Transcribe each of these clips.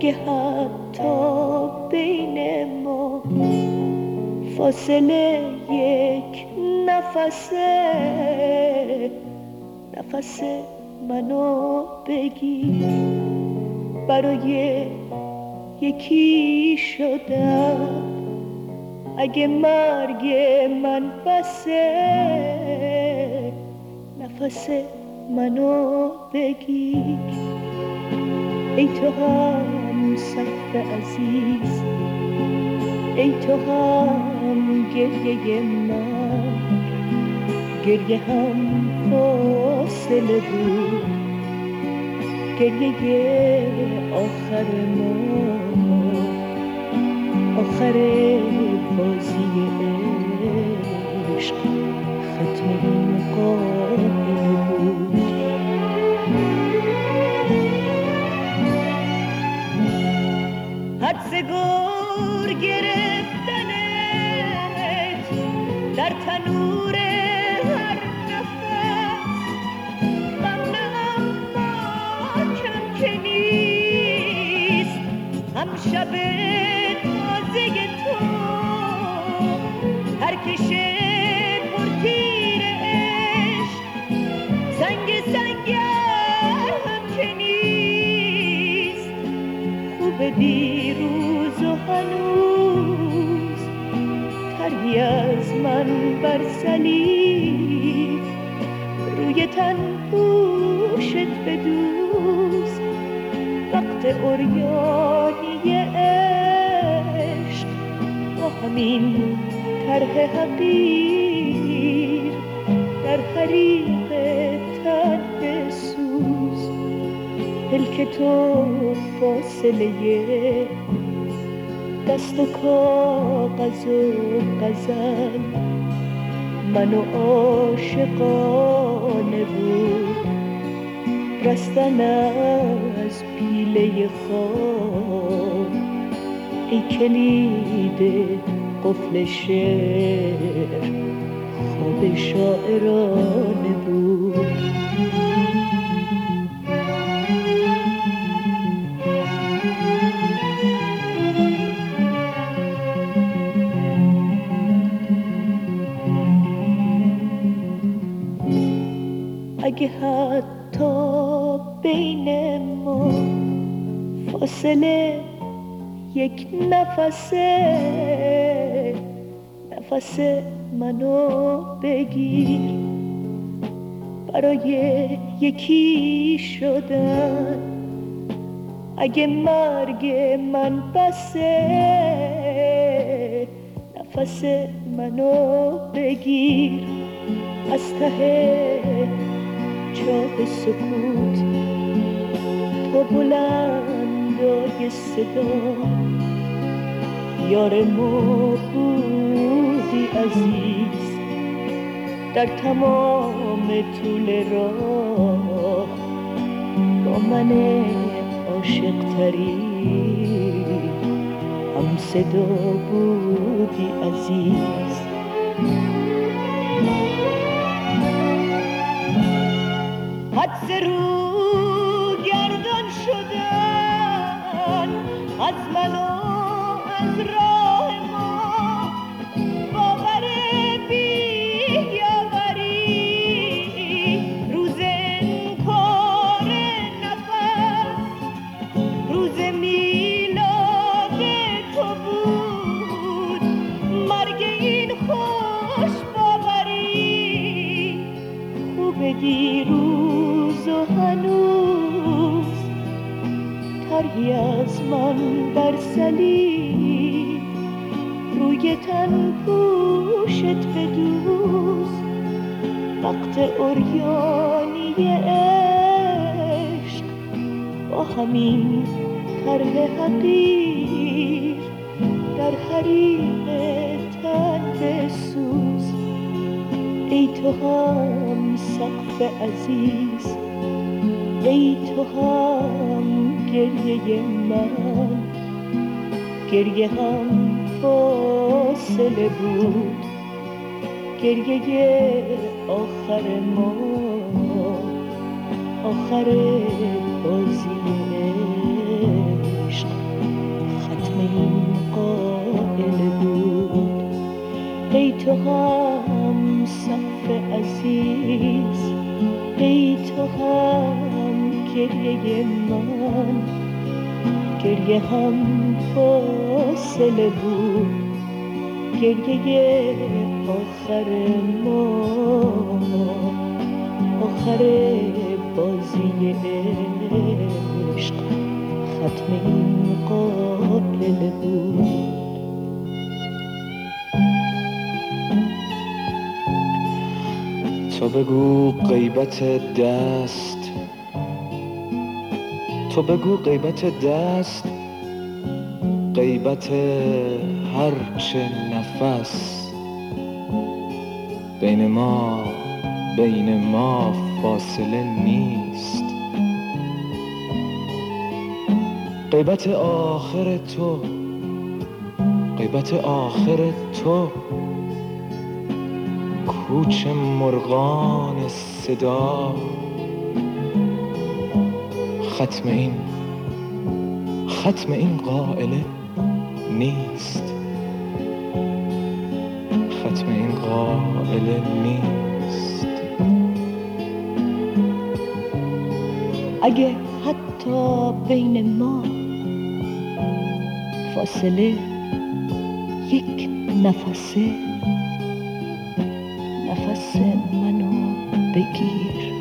حتی بین ما فاصله یک نفسه نفس منو بگیر. برای یکی شدم اگه مرگ من بسه نفس منو بگیر. ای تو هم سقف عزیز. ای تو هم گریه من گریه هم فاصله بود. گریه آخر ما. آخر بازی عشق. ختم این هم شب تازه تو. هر کشه پر تیر عشق سنگ سنگر هم که نیست. خوب دیروز و هنوز تری از من بر سلیب روی تن پوشت بدوز وقت اوریانی همین طرح حقیر در حریق تن بسوز پلک تو فاصله دست و کاغذ و غزل. منو عاشقانه بود رستن از پیله خواب. ای کلید قفل شعر خواب شاعرانه بود. اگه حتی بین ما فاصله یک نفسه نفس منو بگیر. برای یکی شدن اگه مرگ من بسه نفس منو بگیر. از ته چاه سکوت تو بلندای صدا. یار ما بودی عزیز در تمام طول راه با من عاشق تری هم صدا بودی عزیز. تری از من بر سلیب روی تن پوشت بدوز وقت اوریانی عشق. با همین طرح حقیر در حریق تن بسوز. ای تو هم سقف عزیز ای تو هم گریه من. گریه هم فاصله بود. گریه آخر ما. آخر بازی عشق. این قائل بود. ای تو هم صف عزیز. ای تو هم گریه من. گریه هم فاصله بود. گریه آخر ما. آخر بازی عشق. ختم این قابل بود. تو بگو غیبت دست تو بگو غیبت دست غیبت هرچه نفس. بین ما بین ما فاصله نیست. غیبت آخر تو غیبت آخر تو. کوچ مرغان صدا. ختم این ختم این قائله نیست. ختم این قائله نیست. اگه حتی بین ما فاصله یک نفسه نفس منو بگیر.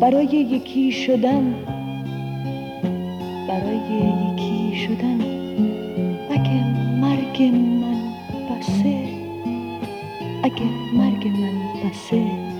برای یکی شدن برای یکی شدن اگه مرگ من بسه اگه مرگ من بسه.